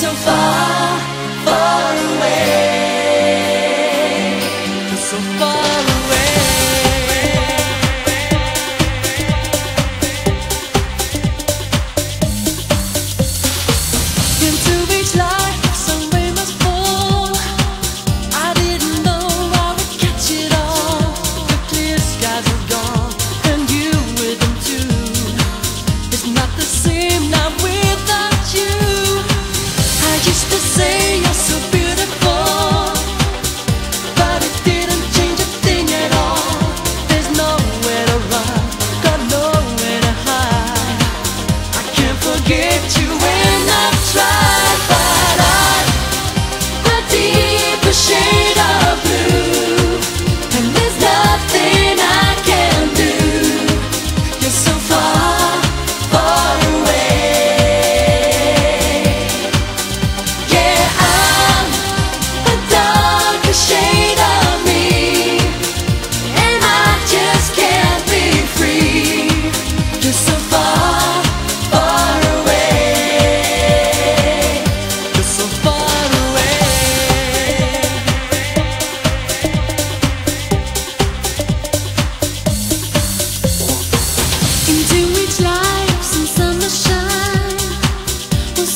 so far.